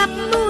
gặp